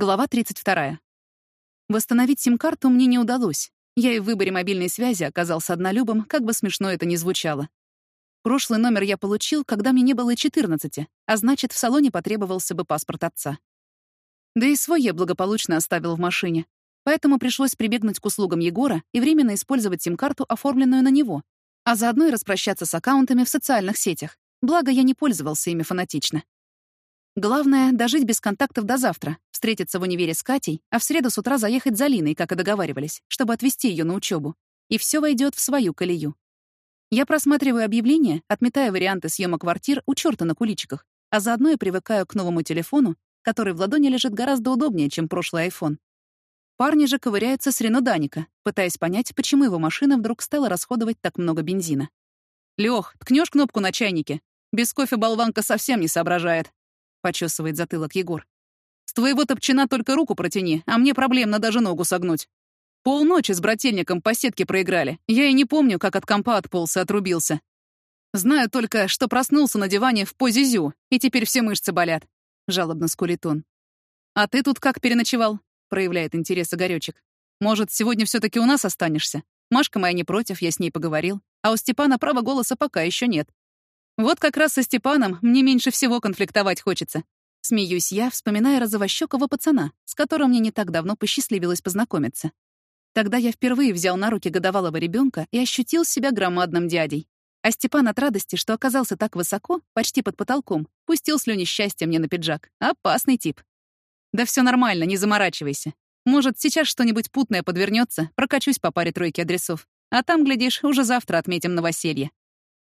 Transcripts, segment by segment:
Глава 32. Восстановить сим-карту мне не удалось. Я и в выборе мобильной связи оказался однолюбом, как бы смешно это ни звучало. Прошлый номер я получил, когда мне не было и 14, а значит, в салоне потребовался бы паспорт отца. Да и свой я благополучно оставил в машине. Поэтому пришлось прибегнуть к услугам Егора и временно использовать сим-карту, оформленную на него, а заодно и распрощаться с аккаунтами в социальных сетях. Благо, я не пользовался ими фанатично. Главное — дожить без контактов до завтра, встретиться в универе с Катей, а в среду с утра заехать за Линой, как и договаривались, чтобы отвезти ее на учебу. И все войдет в свою колею. Я просматриваю объявления, отметая варианты съема квартир у черта на куличиках, а заодно и привыкаю к новому телефону, который в ладони лежит гораздо удобнее, чем прошлый iPhone. Парни же ковыряются с Рено Даника, пытаясь понять, почему его машина вдруг стала расходовать так много бензина. «Лёх, ткнешь кнопку на чайнике? Без кофе болванка совсем не соображает», — почесывает затылок Егор. «С твоего топчина только руку протяни, а мне проблемно даже ногу согнуть. Полночи с брательником по сетке проиграли. Я и не помню, как от компа отползся отрубился. Знаю только, что проснулся на диване в позе зю, и теперь все мышцы болят», — жалобно скулит он. «А ты тут как переночевал?» — проявляет интерес Игорёчек. «Может, сегодня все таки у нас останешься? Машка моя не против, я с ней поговорил. А у Степана права голоса пока еще нет. Вот как раз со Степаном мне меньше всего конфликтовать хочется. Смеюсь я, вспоминая розовощёкого пацана, с которым мне не так давно посчастливилось познакомиться. Тогда я впервые взял на руки годовалого ребенка и ощутил себя громадным дядей. А Степан от радости, что оказался так высоко, почти под потолком, пустил слюни счастья мне на пиджак. Опасный тип. Да все нормально, не заморачивайся. Может, сейчас что-нибудь путное подвернется, прокачусь по паре тройки адресов. А там, глядишь, уже завтра отметим новоселье.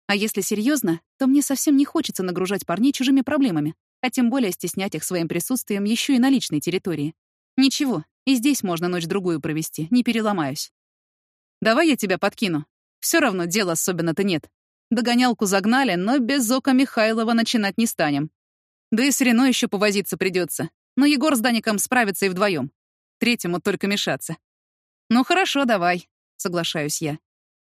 А если серьезно, то мне совсем не хочется нагружать парней чужими проблемами, а тем более стеснять их своим присутствием еще и на личной территории. Ничего, и здесь можно ночь-другую провести, не переломаюсь. Давай я тебя подкину. Все равно дела особенно-то нет. Догонялку загнали, но без Ока Михайлова начинать не станем. Да и с Рено еще повозиться придется. Но Егор с Даником справятся и вдвоем. Третьему только мешаться. Ну хорошо, давай, соглашаюсь я.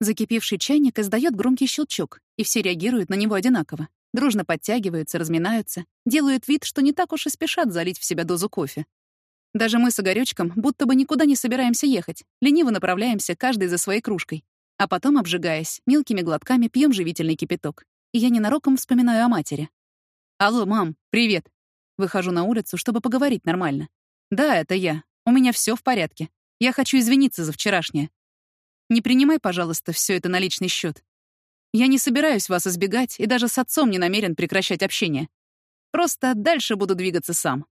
Закипевший чайник издает громкий щелчок, и все реагируют на него одинаково. Дружно подтягиваются, разминаются, делают вид, что не так уж и спешат залить в себя дозу кофе. Даже мы с Игорёчком будто бы никуда не собираемся ехать, лениво направляемся каждый за своей кружкой. А потом, обжигаясь, мелкими глотками пьем живительный кипяток. И я ненароком вспоминаю о матери. «Алло, мам, привет!» Выхожу на улицу, чтобы поговорить нормально. «Да, это я. У меня все в порядке. Я хочу извиниться за вчерашнее. Не принимай, пожалуйста, все это на личный счет. Я не собираюсь вас избегать и даже с отцом не намерен прекращать общение. Просто дальше буду двигаться сам.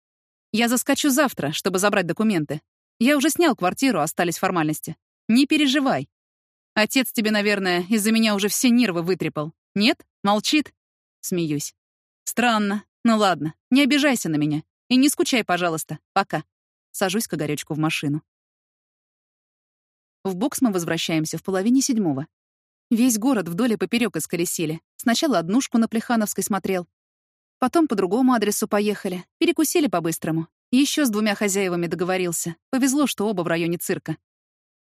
Я заскочу завтра, чтобы забрать документы. Я уже снял квартиру, остались формальности. Не переживай. Отец тебе, наверное, из-за меня уже все нервы вытрепал. Нет? Молчит? Смеюсь. Странно. Ну ладно, не обижайся на меня. И не скучай, пожалуйста. Пока. Сажусь к Огарёчку в машину. В бокс мы возвращаемся в половине седьмого. Весь город вдоль и поперёк исколесили. Сначала однушку на Плехановской смотрел. Потом по другому адресу поехали. Перекусили по-быстрому. Еще с двумя хозяевами договорился. Повезло, что оба в районе цирка.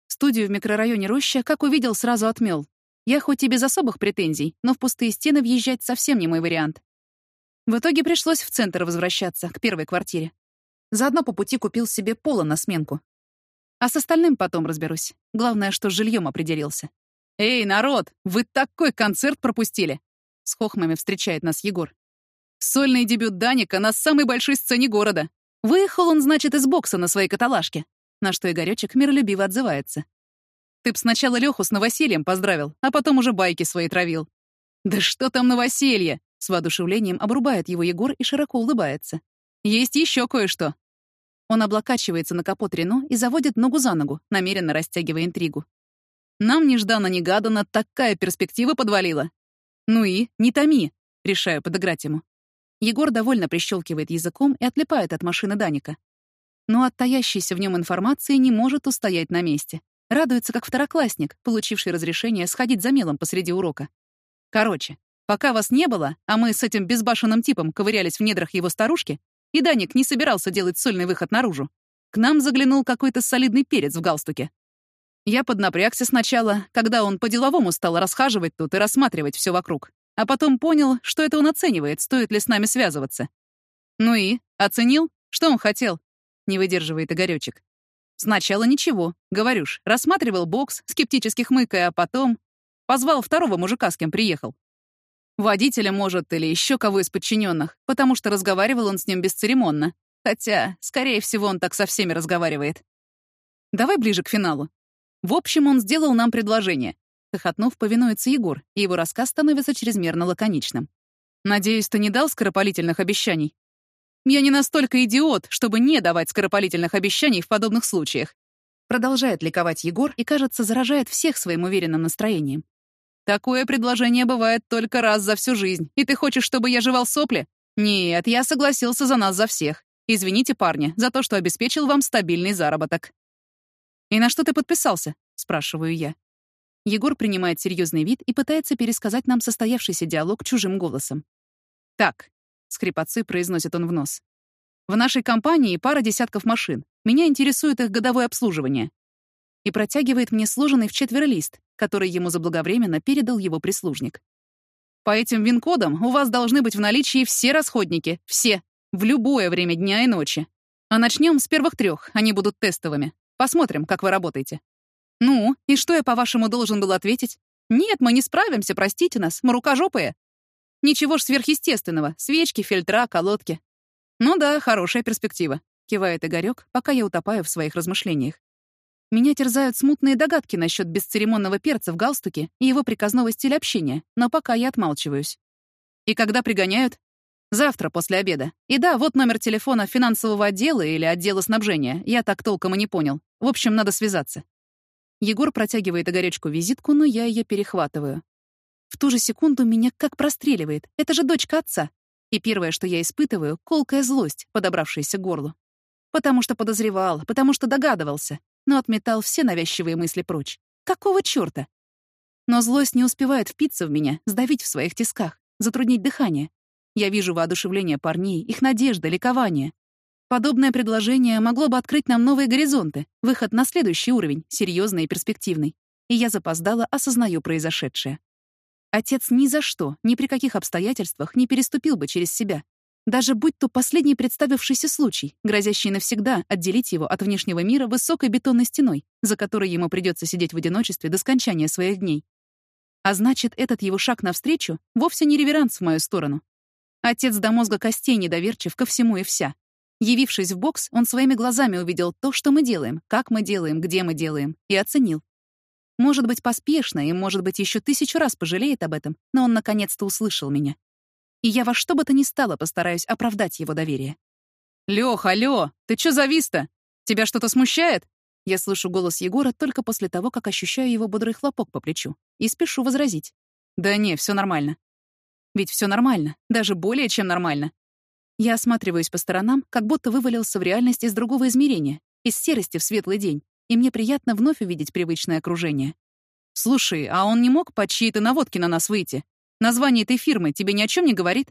Студию в микрорайоне Роща, как увидел, сразу отмёл. Я хоть и без особых претензий, но в пустые стены въезжать совсем не мой вариант. В итоге пришлось в центр возвращаться, к первой квартире. Заодно по пути купил себе пола на сменку. А с остальным потом разберусь. Главное, что с жильем определился. «Эй, народ, вы такой концерт пропустили!» С хохмами встречает нас Егор. Сольный дебют Даника на самой большой сцене города. Выехал он, значит, из бокса на своей каталажке. На что Игорёчек миролюбиво отзывается. Ты б сначала Лёху с новосельем поздравил, а потом уже байки свои травил. Да что там новоселье? С воодушевлением обрубает его Егор и широко улыбается. Есть еще кое-что. Он облокачивается на капот Рено и заводит ногу за ногу, намеренно растягивая интригу. Нам нежданно-негаданно такая перспектива подвалила. Ну и, не томи, решаю подыграть ему. Егор довольно прищелкивает языком и отлипает от машины Даника. Но от таящейся в нем информации не может устоять на месте. Радуется, как второклассник, получивший разрешение сходить за мелом посреди урока. Короче, пока вас не было, а мы с этим безбашенным типом ковырялись в недрах его старушки, и Даник не собирался делать сольный выход наружу. К нам заглянул какой-то солидный перец в галстуке. Я поднапрягся сначала, когда он по-деловому стал расхаживать тут и рассматривать все вокруг. А потом понял, что это он оценивает, стоит ли с нами связываться. Ну и? Оценил? Что он хотел? Не выдерживает Игорёчек. Сначала ничего, говорю ж, рассматривал бокс, скептически хмыкая, а потом... Позвал второго мужика, с кем приехал. Водителя, может, или еще кого из подчиненных, потому что разговаривал он с ним бесцеремонно. Хотя, скорее всего, он так со всеми разговаривает. Давай ближе к финалу. В общем, он сделал нам предложение. Хохотнув, повинуется Егор, и его рассказ становится чрезмерно лаконичным. «Надеюсь, ты не дал скоропалительных обещаний?» «Я не настолько идиот, чтобы не давать скоропалительных обещаний в подобных случаях». Продолжает ликовать Егор и, кажется, заражает всех своим уверенным настроением. Такое предложение бывает только раз за всю жизнь. И ты хочешь, чтобы я жевал сопли? Нет, я согласился за нас за всех. Извините, парни, за то, что обеспечил вам стабильный заработок. «И на что ты подписался?» — спрашиваю я. Егор принимает серьезный вид и пытается пересказать нам состоявшийся диалог чужим голосом. «Так», — скрипотцы произносит он в нос. «В нашей компании пара десятков машин. Меня интересует их годовое обслуживание». И протягивает мне сложенный в четверо лист, который ему заблаговременно передал его прислужник. По этим вин-кодам у вас должны быть в наличии все расходники, все, в любое время дня и ночи. А начнем с первых трех, они будут тестовыми. Посмотрим, как вы работаете. Ну, и что я, по-вашему, должен был ответить? Нет, мы не справимся, простите нас, мы рукожопые. Ничего ж сверхъестественного, свечки, фильтра, колодки. Ну да, хорошая перспектива, кивает Игорёк, пока я утопаю в своих размышлениях. Меня терзают смутные догадки насчет бесцеремонного перца в галстуке и его приказного стиля общения, но пока я отмалчиваюсь. И когда пригоняют? Завтра после обеда. И да, вот номер телефона финансового отдела или отдела снабжения. Я так толком и не понял. В общем, надо связаться. Егор протягивает Игоречку визитку, но я ее перехватываю. В ту же секунду меня как простреливает. Это же дочка отца. И первое, что я испытываю — колкая злость, подобравшаяся к горлу. Потому что подозревал, потому что догадывался но отметал все навязчивые мысли прочь. Какого чёрта? Но злость не успевает впиться в меня, сдавить в своих тисках, затруднить дыхание. Я вижу воодушевление парней, их надежда, ликование. Подобное предложение могло бы открыть нам новые горизонты, выход на следующий уровень, серьезный и перспективный. И я запоздала, осознаю произошедшее. Отец ни за что, ни при каких обстоятельствах не переступил бы через себя, даже будь то последний представившийся случай, грозящий навсегда отделить его от внешнего мира высокой бетонной стеной, за которой ему придется сидеть в одиночестве до скончания своих дней. А значит, этот его шаг навстречу вовсе не реверанс в мою сторону. Отец до мозга костей недоверчив ко всему и вся. Явившись в бокс, он своими глазами увидел то, что мы делаем, как мы делаем, где мы делаем, и оценил. Может быть, поспешно и, может быть, еще тысячу раз пожалеет об этом, но он наконец-то услышал меня и я во что бы то ни стало постараюсь оправдать его доверие. «Лёх, алло, ты чё завис-то? Тебя что-то смущает?» Я слышу голос Егора только после того, как ощущаю его бодрый хлопок по плечу, и спешу возразить. «Да не, все нормально». Ведь все нормально, даже более чем нормально. Я осматриваюсь по сторонам, как будто вывалился в реальность из другого измерения, из серости в светлый день, и мне приятно вновь увидеть привычное окружение. «Слушай, а он не мог по чьей-то наводке на нас выйти? Название этой фирмы тебе ни о чем не говорит?»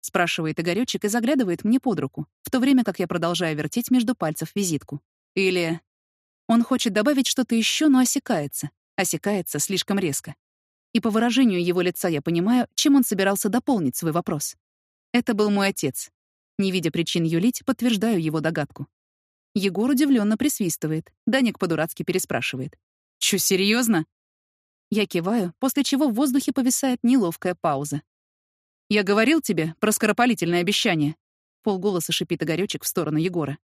Спрашивает Игорёчек и заглядывает мне под руку, в то время как я продолжаю вертеть между пальцев визитку. Или... Он хочет добавить что-то еще, но осекается. Осекается слишком резко. И по выражению его лица я понимаю, чем он собирался дополнить свой вопрос. Это был мой отец. Не видя причин юлить, подтверждаю его догадку. Егор удивленно присвистывает. Даник по-дурацки переспрашивает. «Чё, серьезно? Я киваю, после чего в воздухе повисает неловкая пауза. «Я говорил тебе про скоропалительное обещание», — полголоса шипит Игорёчек в сторону Егора.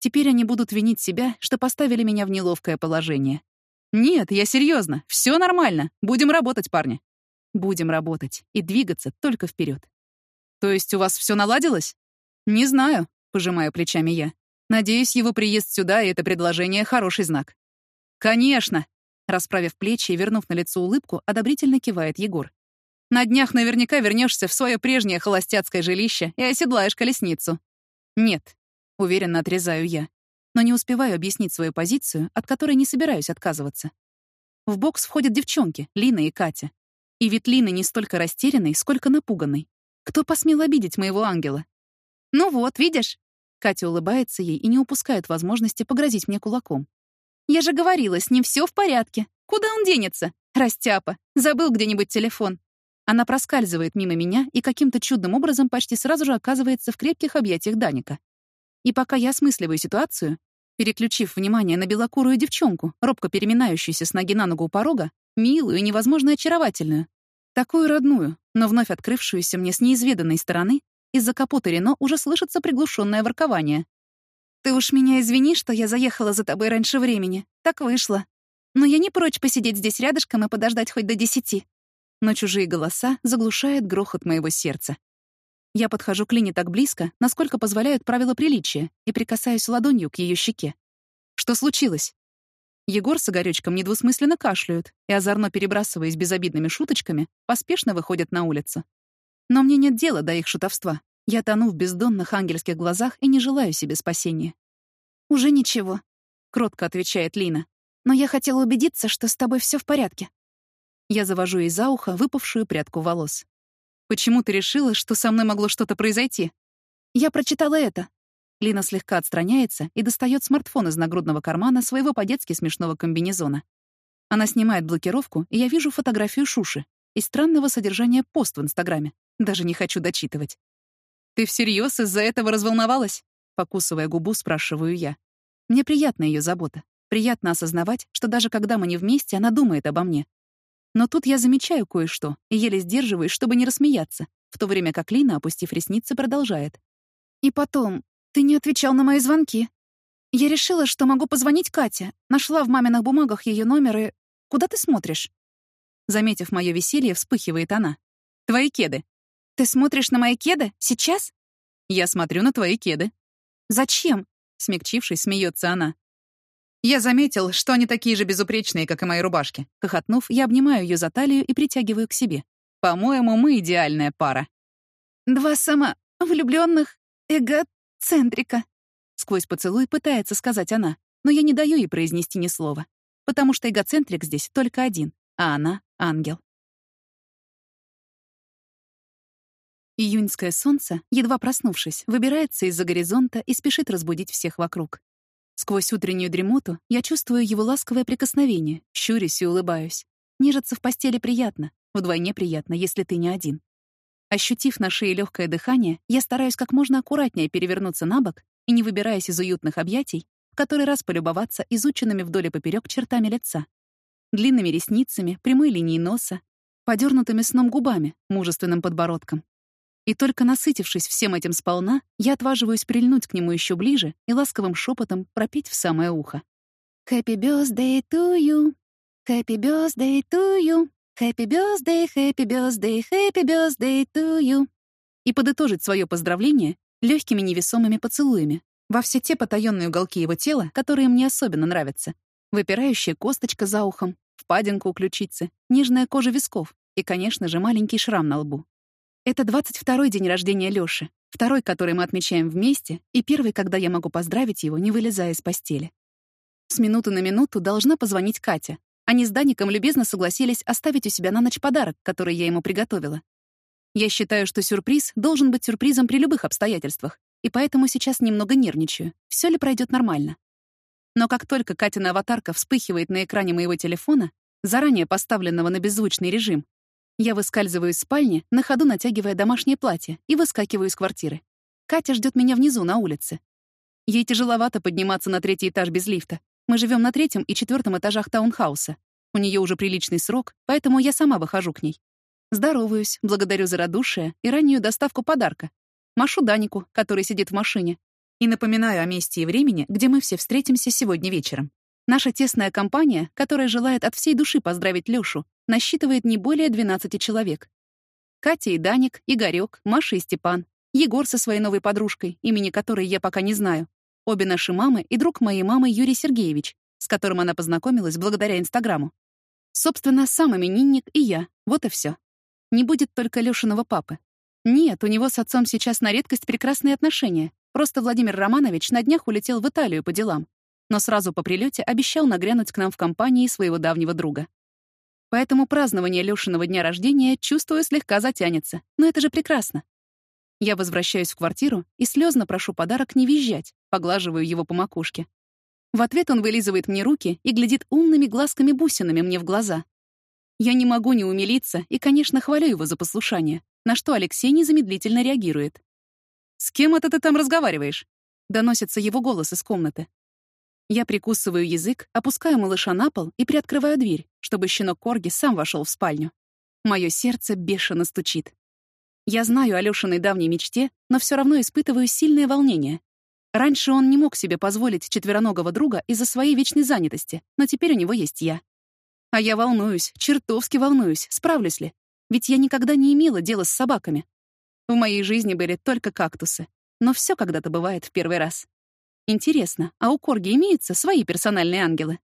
«Теперь они будут винить себя, что поставили меня в неловкое положение. Нет, я серьезно, все нормально, будем работать, парни. Будем работать и двигаться только вперед. То есть у вас все наладилось? Не знаю, пожимаю плечами я. Надеюсь, его приезд сюда и это предложение — хороший знак. Конечно, Расправив плечи и вернув на лицо улыбку, одобрительно кивает Егор. «На днях наверняка вернешься в свое прежнее холостяцкое жилище и оседлаешь колесницу». «Нет», — уверенно отрезаю я, но не успеваю объяснить свою позицию, от которой не собираюсь отказываться. В бокс входят девчонки, Лина и Катя. И ведь Лина не столько растерянной, сколько напуганной. Кто посмел обидеть моего ангела? «Ну вот, видишь?» Катя улыбается ей и не упускает возможности погрозить мне кулаком. Я же говорила, с ним все в порядке. Куда он денется? Растяпа. Забыл где-нибудь телефон. Она проскальзывает мимо меня и каким-то чудным образом почти сразу же оказывается в крепких объятиях Даника. И пока я осмысливаю ситуацию, переключив внимание на белокурую девчонку, робко переминающуюся с ноги на ногу у порога, милую и невозможно очаровательную, такую родную, но вновь открывшуюся мне с неизведанной стороны, из-за капота Рено уже слышится приглушенное воркование. «Ты уж меня извини, что я заехала за тобой раньше времени. Так вышло. Но я не прочь посидеть здесь рядышком и подождать хоть до десяти». Но чужие голоса заглушают грохот моего сердца. Я подхожу к Лине так близко, насколько позволяют правила приличия, и прикасаюсь ладонью к ее щеке. Что случилось? Егор с Игорёчком недвусмысленно кашляют и, озорно перебрасываясь безобидными шуточками, поспешно выходят на улицу. Но мне нет дела до их шутовства. Я тону в бездонных ангельских глазах и не желаю себе спасения. «Уже ничего», — кротко отвечает Лина. «Но я хотела убедиться, что с тобой все в порядке». Я завожу ей за ухо выпавшую прядку волос. «Почему ты решила, что со мной могло что-то произойти?» «Я прочитала это». Лина слегка отстраняется и достает смартфон из нагрудного кармана своего по-детски смешного комбинезона. Она снимает блокировку, и я вижу фотографию Шуши и странного содержания пост в Инстаграме. Даже не хочу дочитывать. «Ты всерьез из-за этого разволновалась?» Покусывая губу, спрашиваю я. Мне приятна ее забота. Приятно осознавать, что даже когда мы не вместе, она думает обо мне. Но тут я замечаю кое-что и еле сдерживаюсь, чтобы не рассмеяться, в то время как Лина, опустив ресницы, продолжает. «И потом, ты не отвечал на мои звонки. Я решила, что могу позвонить Кате. Нашла в маминых бумагах ее номер и... Куда ты смотришь?» Заметив мое веселье, вспыхивает она. «Твои кеды. «Ты смотришь на мои кеды? Сейчас?» «Я смотрю на твои кеды». «Зачем?» — смягчившись, смеется она. «Я заметил, что они такие же безупречные, как и мои рубашки». Хохотнув, я обнимаю ее за талию и притягиваю к себе. «По-моему, мы идеальная пара». «Два самовлюбленных эгоцентрика», — сквозь поцелуй пытается сказать она, но я не даю ей произнести ни слова, потому что эгоцентрик здесь только один, а она — ангел. Июньское солнце, едва проснувшись, выбирается из-за горизонта и спешит разбудить всех вокруг. Сквозь утреннюю дремоту я чувствую его ласковое прикосновение, щурюсь и улыбаюсь. Нежиться в постели приятно, вдвойне приятно, если ты не один. Ощутив на шее легкое дыхание, я стараюсь как можно аккуратнее перевернуться на бок и, не выбираясь из уютных объятий, в который раз полюбоваться изученными вдоль и поперек чертами лица. Длинными ресницами, прямой линией носа, подернутыми сном губами, мужественным подбородком, и только насытившись всем этим сполна, я отваживаюсь прильнуть к нему еще ближе и ласковым шепотом пропеть в самое ухо. «Happy birthday to you! Happy birthday to you! Happy birthday, happy birthday, happy birthday to you!» И подытожить свое поздравление легкими невесомыми поцелуями во все те потаенные уголки его тела, которые мне особенно нравятся. Выпирающая косточка за ухом, впадинка у ключицы, нежная кожа висков и, конечно же, маленький шрам на лбу. Это 22-й день рождения Лёши, второй, который мы отмечаем вместе, и первый, когда я могу поздравить его, не вылезая из постели. С минуты на минуту должна позвонить Катя. Они с Даником любезно согласились оставить у себя на ночь подарок, который я ему приготовила. Я считаю, что сюрприз должен быть сюрпризом при любых обстоятельствах, и поэтому сейчас немного нервничаю, все ли пройдет нормально. Но как только Катина аватарка вспыхивает на экране моего телефона, заранее поставленного на беззвучный режим, я выскальзываю из спальни, на ходу натягивая домашнее платье, и выскакиваю из квартиры. Катя ждет меня внизу, на улице. Ей тяжеловато подниматься на третий этаж без лифта. Мы живем на третьем и четвертом этажах таунхауса. У нее уже приличный срок, поэтому я сама выхожу к ней. Здороваюсь, благодарю за радушие и раннюю доставку подарка. Машу Данику, который сидит в машине. И напоминаю о месте и времени, где мы все встретимся сегодня вечером. Наша тесная компания, которая желает от всей души поздравить Лёшу, насчитывает не более 12 человек. Катя и Даник, Игорёк, Маша и Степан, Егор со своей новой подружкой, имени которой я пока не знаю, обе наши мамы и друг моей мамы Юрий Сергеевич, с которым она познакомилась благодаря Инстаграму. Собственно, сам именинник и я, вот и все. Не будет только Лёшиного папы. Нет, у него с отцом сейчас на редкость прекрасные отношения. Просто Владимир Романович на днях улетел в Италию по делам. Но сразу по прилете обещал нагрянуть к нам в компании своего давнего друга. Поэтому празднование Лёшиного дня рождения, чувствую, слегка затянется. Но это же прекрасно. Я возвращаюсь в квартиру и слезно прошу подарок не визжать, поглаживаю его по макушке. В ответ он вылизывает мне руки и глядит умными глазками-бусинами мне в глаза. Я не могу не умилиться и, конечно, хвалю его за послушание, на что Алексей незамедлительно реагирует. «С кем это ты там разговариваешь?» Доносится его голос из комнаты. Я прикусываю язык, опускаю малыша на пол и приоткрываю дверь, чтобы щенок Корги сам вошел в спальню. Мое сердце бешено стучит. Я знаю о Лёшиной давней мечте, но все равно испытываю сильное волнение. Раньше он не мог себе позволить четвероногого друга из-за своей вечной занятости, но теперь у него есть я. А я волнуюсь, чертовски волнуюсь, справлюсь ли. Ведь я никогда не имела дела с собаками. В моей жизни были только кактусы. Но все когда-то бывает в первый раз. Интересно, а у Корги имеются свои персональные ангелы?